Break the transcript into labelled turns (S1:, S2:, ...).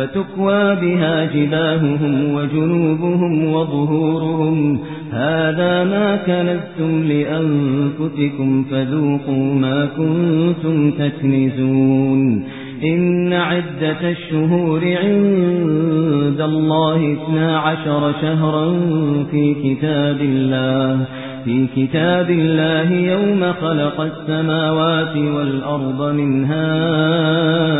S1: فتكوى بها جباههم وجنوبهم وظهورهم. هذا ما كنزتم لأنفسكم فذوقوا ما كنتم تكنزون. إن عدة الشهور عند الله اثنا عشر شهرا في كتاب الله. في كتاب الله يوم خلق السماوات والأرض منها